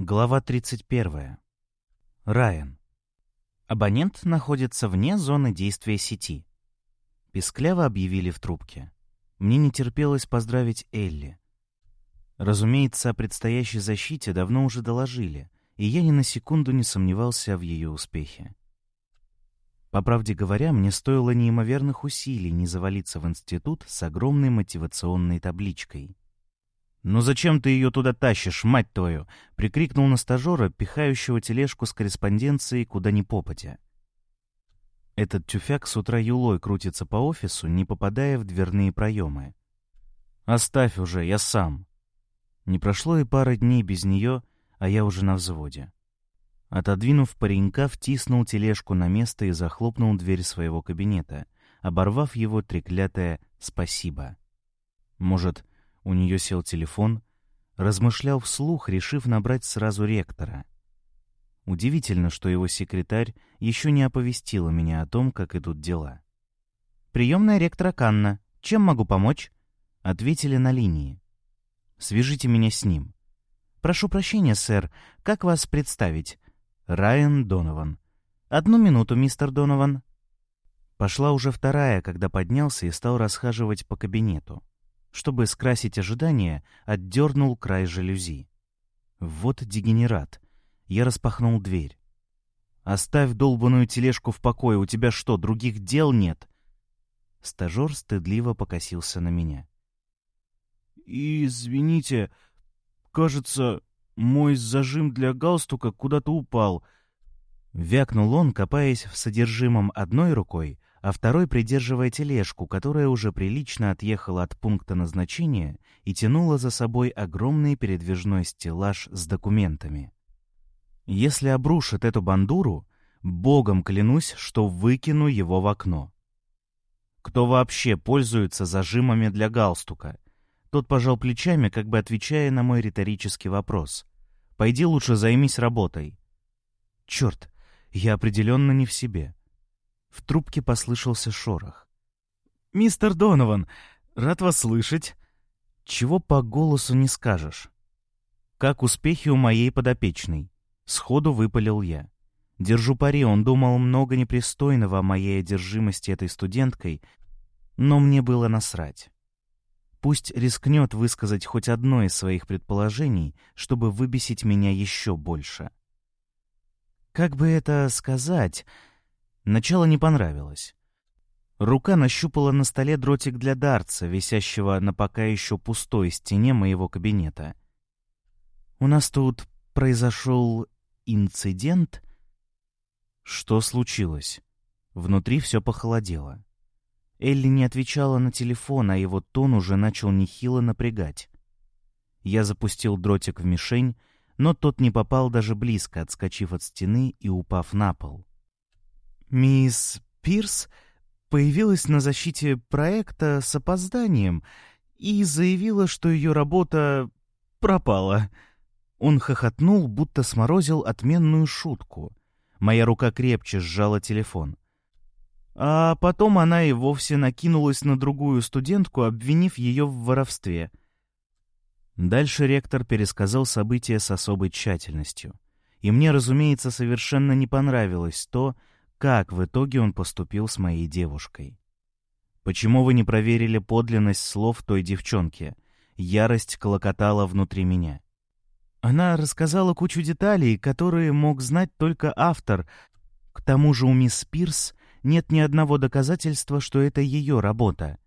Глава 31. Райан. Абонент находится вне зоны действия сети. Пискляво объявили в трубке. Мне не терпелось поздравить Элли. Разумеется, о предстоящей защите давно уже доложили, и я ни на секунду не сомневался в ее успехе. По правде говоря, мне стоило неимоверных усилий не завалиться в институт с огромной мотивационной табличкой — «Ну зачем ты ее туда тащишь, мать твою?» — прикрикнул на стажера, пихающего тележку с корреспонденцией куда ни попадя. Этот тюфяк с утра юлой крутится по офису, не попадая в дверные проемы. «Оставь уже, я сам». Не прошло и пары дней без нее, а я уже на взводе. Отодвинув паренька, втиснул тележку на место и захлопнул дверь своего кабинета, оборвав его треклятое «спасибо». Может, у нее сел телефон, размышлял вслух, решив набрать сразу ректора. Удивительно, что его секретарь еще не оповестила меня о том, как идут дела. «Приемная ректора Канна. Чем могу помочь?» Ответили на линии. «Свяжите меня с ним». «Прошу прощения, сэр. Как вас представить?» «Райан Донован». «Одну минуту, мистер Донован». Пошла уже вторая, когда поднялся и стал расхаживать по кабинету. Чтобы скрасить ожидания, отдернул край жалюзи. Вот дегенерат. Я распахнул дверь. «Оставь долбаную тележку в покое, у тебя что, других дел нет?» Стажер стыдливо покосился на меня. «Извините, кажется, мой зажим для галстука куда-то упал». Вякнул он, копаясь в содержимом одной рукой, а второй придерживая тележку, которая уже прилично отъехала от пункта назначения и тянула за собой огромный передвижной стеллаж с документами. Если обрушит эту бандуру, богом клянусь, что выкину его в окно. Кто вообще пользуется зажимами для галстука? Тот пожал плечами, как бы отвечая на мой риторический вопрос. «Пойди лучше займись работой». Черт, я определенно не в себе. В трубке послышался шорох. «Мистер Донован, рад вас слышать!» «Чего по голосу не скажешь?» «Как успехи у моей подопечной?» Сходу выпалил я. Держу пари, он думал много непристойного о моей одержимости этой студенткой, но мне было насрать. Пусть рискнет высказать хоть одно из своих предположений, чтобы выбесить меня еще больше. Как бы это сказать, Начало не понравилось. Рука нащупала на столе дротик для дарца, висящего на пока еще пустой стене моего кабинета. «У нас тут произошел инцидент?» Что случилось? Внутри все похолодело. Элли не отвечала на телефон, а его тон уже начал нехило напрягать. Я запустил дротик в мишень, но тот не попал даже близко, отскочив от стены и упав на пол. Мисс Пирс появилась на защите проекта с опозданием и заявила, что ее работа пропала. Он хохотнул, будто сморозил отменную шутку. Моя рука крепче сжала телефон. А потом она и вовсе накинулась на другую студентку, обвинив ее в воровстве. Дальше ректор пересказал события с особой тщательностью. И мне, разумеется, совершенно не понравилось то, как в итоге он поступил с моей девушкой. Почему вы не проверили подлинность слов той девчонки? Ярость колокотала внутри меня. Она рассказала кучу деталей, которые мог знать только автор. К тому же у мисс Пирс нет ни одного доказательства, что это ее работа.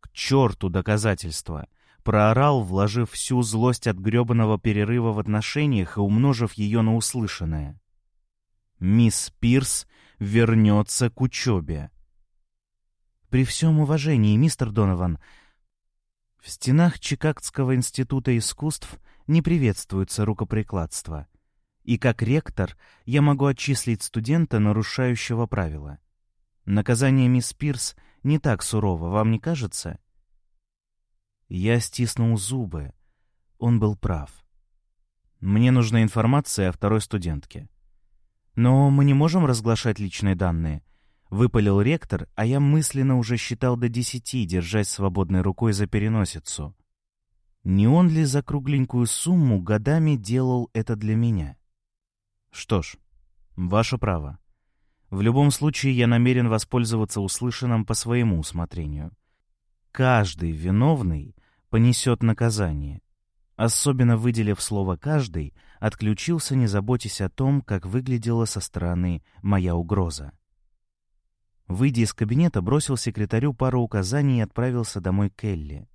К черту доказательства! Проорал, вложив всю злость от гребаного перерыва в отношениях и умножив ее на услышанное мисс Пирс вернется к учебе. При всем уважении, мистер Донован, в стенах Чикагского института искусств не приветствуется рукоприкладство. И как ректор я могу отчислить студента, нарушающего правила. Наказание мисс Пирс не так сурово, вам не кажется? Я стиснул зубы. Он был прав. Мне нужна информация о второй студентке. «Но мы не можем разглашать личные данные», — выпалил ректор, а я мысленно уже считал до десяти, держась свободной рукой за переносицу. Не он ли за кругленькую сумму годами делал это для меня? Что ж, ваше право. В любом случае я намерен воспользоваться услышанным по своему усмотрению. Каждый виновный понесет наказание. Особенно выделив слово «каждый», отключился, не заботясь о том, как выглядела со стороны моя угроза. Выйдя из кабинета, бросил секретарю пару указаний и отправился домой к Элли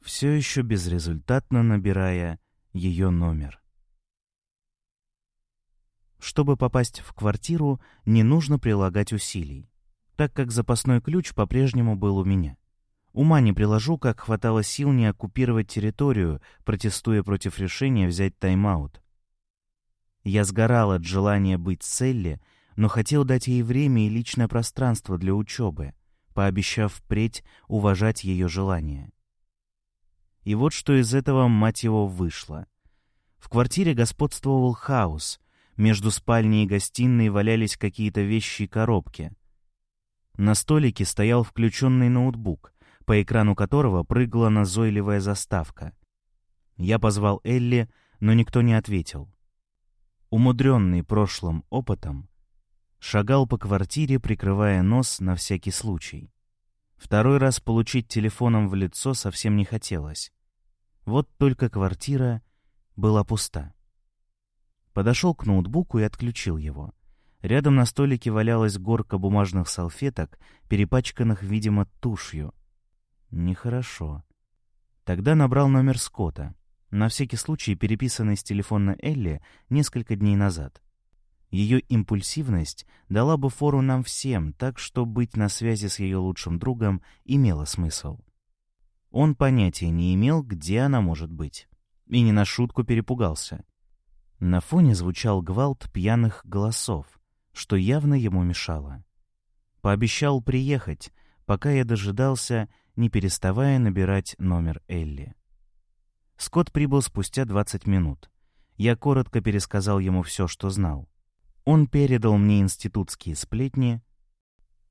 все еще безрезультатно набирая ее номер. Чтобы попасть в квартиру, не нужно прилагать усилий, так как запасной ключ по-прежнему был у меня. Ума не приложу, как хватало сил не оккупировать территорию, протестуя против решения взять тайм-аут. Я сгорал от желания быть Селли, но хотел дать ей время и личное пространство для учебы, пообещав впредь уважать ее желания. И вот что из этого, мать его, вышло. В квартире господствовал хаос. Между спальней и гостиной валялись какие-то вещи и коробки. На столике стоял включенный ноутбук, по экрану которого прыгала назойливая заставка. Я позвал Элли, но никто не ответил. Умудренный прошлым опытом, шагал по квартире, прикрывая нос на всякий случай. Второй раз получить телефоном в лицо совсем не хотелось. Вот только квартира была пуста. Подошел к ноутбуку и отключил его. Рядом на столике валялась горка бумажных салфеток, перепачканных, видимо, тушью. Нехорошо. Тогда набрал номер Скотта, на всякий случай переписанный с телефона Элли несколько дней назад. Ее импульсивность дала бы фору нам всем, так что быть на связи с ее лучшим другом имело смысл. Он понятия не имел, где она может быть. И не на шутку перепугался. На фоне звучал гвалт пьяных голосов, что явно ему мешало. Пообещал приехать, пока я дожидался, не переставая набирать номер Элли. Скотт прибыл спустя 20 минут. Я коротко пересказал ему все, что знал. Он передал мне институтские сплетни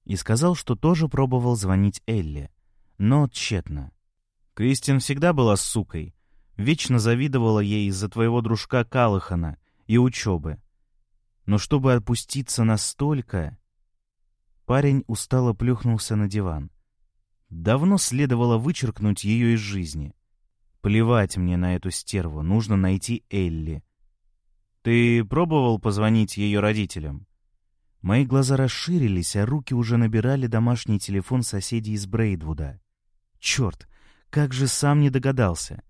и сказал, что тоже пробовал звонить Элли, но тщетно. Кристин всегда была сукой. Вечно завидовала ей из-за твоего дружка Калахана и учебы. Но чтобы опуститься настолько... Парень устало плюхнулся на диван. Давно следовало вычеркнуть ее из жизни. Плевать мне на эту стерву, нужно найти Элли. Ты пробовал позвонить ее родителям? Мои глаза расширились, а руки уже набирали домашний телефон соседей из Брейдвуда. Черт, как же сам не догадался?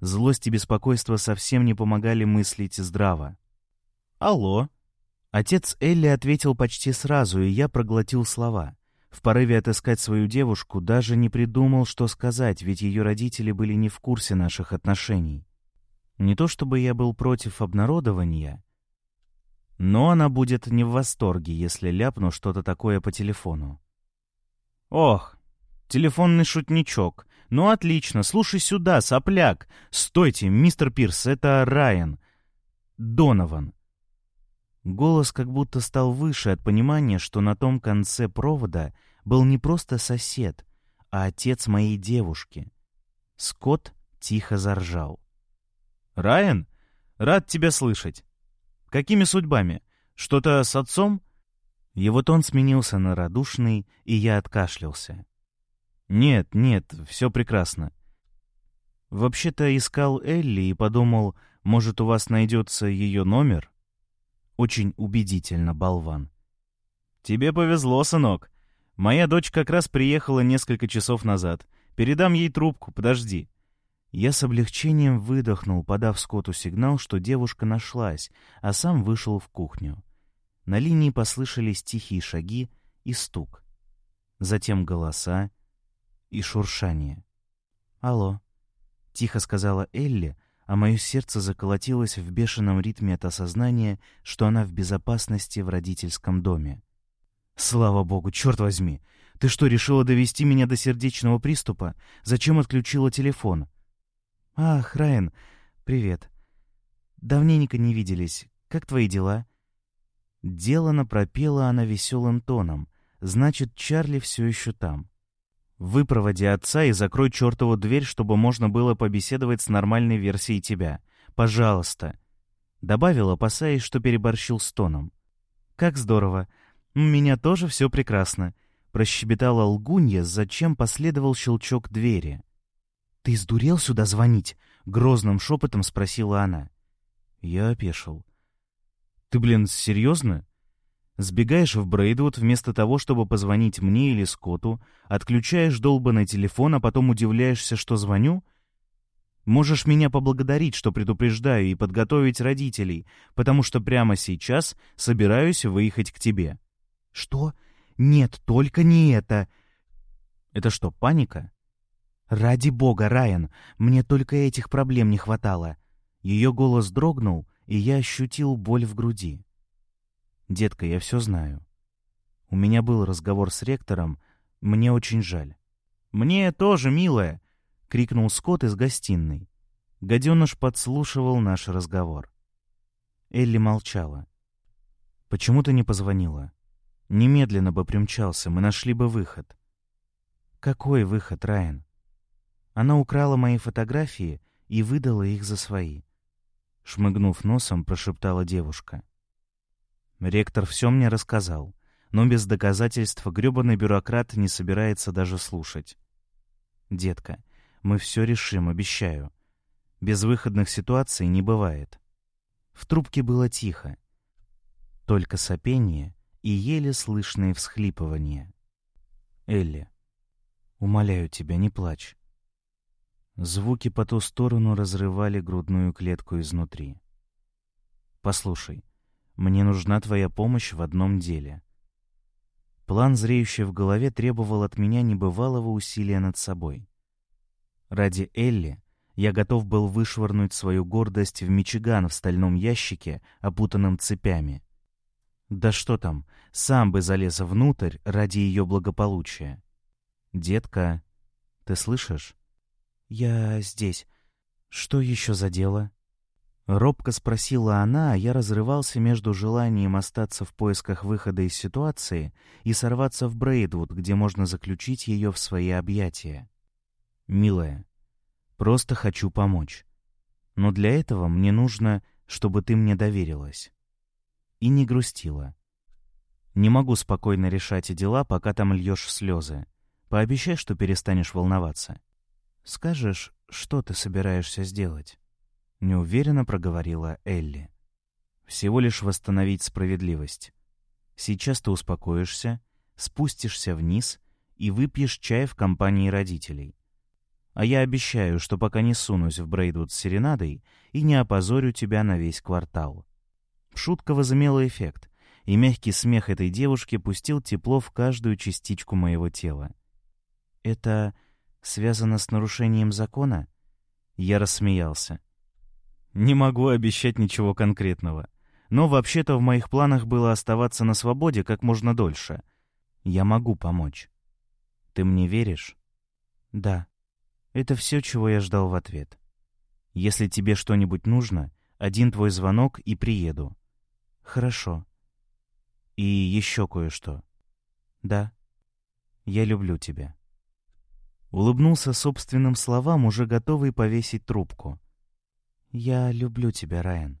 Злость и беспокойство совсем не помогали мыслить здраво. «Алло?» Отец Элли ответил почти сразу, и я проглотил слова. В порыве отыскать свою девушку даже не придумал, что сказать, ведь ее родители были не в курсе наших отношений. Не то чтобы я был против обнародования, но она будет не в восторге, если ляпну что-то такое по телефону. «Ох, телефонный шутничок», «Ну, отлично, слушай сюда, сопляк! Стойте, мистер Пирс, это Райан. Донован». Голос как будто стал выше от понимания, что на том конце провода был не просто сосед, а отец моей девушки. Скотт тихо заржал. «Райан? Рад тебя слышать. Какими судьбами? Что-то с отцом?» Его тон сменился на радушный, и я откашлялся. «Нет, нет, все прекрасно. Вообще-то искал Элли и подумал, может, у вас найдется ее номер?» Очень убедительно, болван. «Тебе повезло, сынок. Моя дочь как раз приехала несколько часов назад. Передам ей трубку, подожди». Я с облегчением выдохнул, подав Скотту сигнал, что девушка нашлась, а сам вышел в кухню. На линии послышались тихие шаги и стук. Затем голоса, и шуршание. «Алло», — тихо сказала Элли, а мое сердце заколотилось в бешеном ритме от осознания, что она в безопасности в родительском доме. «Слава богу, черт возьми! Ты что, решила довести меня до сердечного приступа? Зачем отключила телефон?» «Ах, Райан, привет. Давненько не виделись. Как твои дела?» Делано пропела она веселым тоном. «Значит, Чарли все еще там». Выпроводи отца и закрой чертову дверь, чтобы можно было побеседовать с нормальной версией тебя. Пожалуйста. Добавил, опасаясь, что переборщил с тоном. Как здорово. У меня тоже все прекрасно. Прощебетала лгунья, зачем последовал щелчок двери. «Ты сдурел сюда звонить?» — грозным шепотом спросила она. Я опешил. «Ты, блин, серьезно? Сбегаешь в Брейдвуд вместо того, чтобы позвонить мне или Скотту, отключаешь долбанный телефон, а потом удивляешься, что звоню? Можешь меня поблагодарить, что предупреждаю, и подготовить родителей, потому что прямо сейчас собираюсь выехать к тебе». «Что? Нет, только не это!» «Это что, паника?» «Ради бога, Райан, мне только этих проблем не хватало». Ее голос дрогнул, и я ощутил боль в груди. «Детка, я все знаю. У меня был разговор с ректором, мне очень жаль». «Мне тоже, милая!» — крикнул Скотт из гостиной. Гаденыш подслушивал наш разговор. Элли молчала. «Почему ты не позвонила? Немедленно бы примчался, мы нашли бы выход». «Какой выход, Райан?» Она украла мои фотографии и выдала их за свои. Шмыгнув носом, прошептала девушка. Ректор все мне рассказал, но без доказательств грёбаный бюрократ не собирается даже слушать. «Детка, мы все решим, обещаю. Безвыходных ситуаций не бывает». В трубке было тихо. Только сопение и еле слышные всхлипывания. «Элли, умоляю тебя, не плачь». Звуки по ту сторону разрывали грудную клетку изнутри. «Послушай, мне нужна твоя помощь в одном деле. План, зреющий в голове, требовал от меня небывалого усилия над собой. Ради Элли я готов был вышвырнуть свою гордость в Мичиган в стальном ящике, опутанном цепями. Да что там, сам бы залез внутрь ради ее благополучия. «Детка, ты слышишь?» «Я здесь. Что еще за дело?» Робко спросила она, а я разрывался между желанием остаться в поисках выхода из ситуации и сорваться в Брейдвуд, где можно заключить ее в свои объятия. «Милая, просто хочу помочь. Но для этого мне нужно, чтобы ты мне доверилась». И не грустила. «Не могу спокойно решать дела, пока там льешь слезы. Пообещай, что перестанешь волноваться. Скажешь, что ты собираешься сделать?» — неуверенно проговорила Элли. «Всего лишь восстановить справедливость. Сейчас ты успокоишься, спустишься вниз и выпьешь чай в компании родителей. А я обещаю, что пока не сунусь в Брейдвуд с серенадой и не опозорю тебя на весь квартал». Шутка возымела эффект, и мягкий смех этой девушки пустил тепло в каждую частичку моего тела. «Это связано с нарушением закона?» Я рассмеялся. Не могу обещать ничего конкретного. Но вообще-то в моих планах было оставаться на свободе как можно дольше. Я могу помочь. Ты мне веришь? Да. Это все, чего я ждал в ответ. Если тебе что-нибудь нужно, один твой звонок и приеду. Хорошо. И еще кое-что. Да. Я люблю тебя. Улыбнулся собственным словам, уже готовый повесить трубку. «Я люблю тебя, Райан».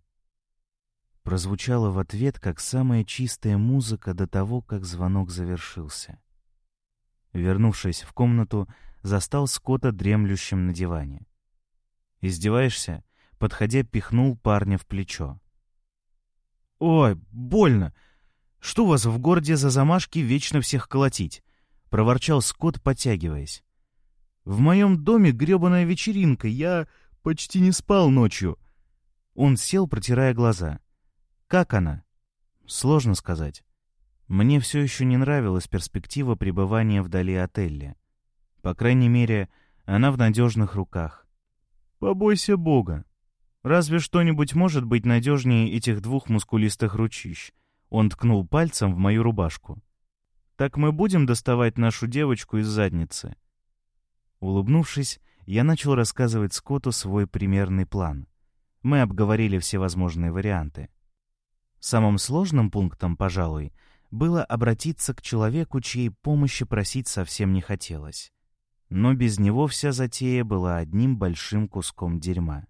Прозвучало в ответ, как самая чистая музыка до того, как звонок завершился. Вернувшись в комнату, застал Скотта дремлющим на диване. «Издеваешься?» Подходя, пихнул парня в плечо. «Ой, больно! Что у вас в городе за замашки вечно всех колотить?» — проворчал Скотт, подтягиваясь. «В моем доме гребаная вечеринка, я...» Почти не спал ночью. Он сел, протирая глаза. Как она? Сложно сказать. Мне все еще не нравилась перспектива пребывания вдали от Элли. По крайней мере, она в надежных руках. Побойся Бога. Разве что-нибудь может быть надежнее этих двух мускулистых ручищ? Он ткнул пальцем в мою рубашку. Так мы будем доставать нашу девочку из задницы. Улыбнувшись, я начал рассказывать Скотту свой примерный план. Мы обговорили все возможные варианты. Самым сложным пунктом, пожалуй, было обратиться к человеку, чьей помощи просить совсем не хотелось. Но без него вся затея была одним большим куском дерьма.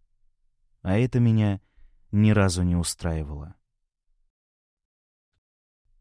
А это меня ни разу не устраивало.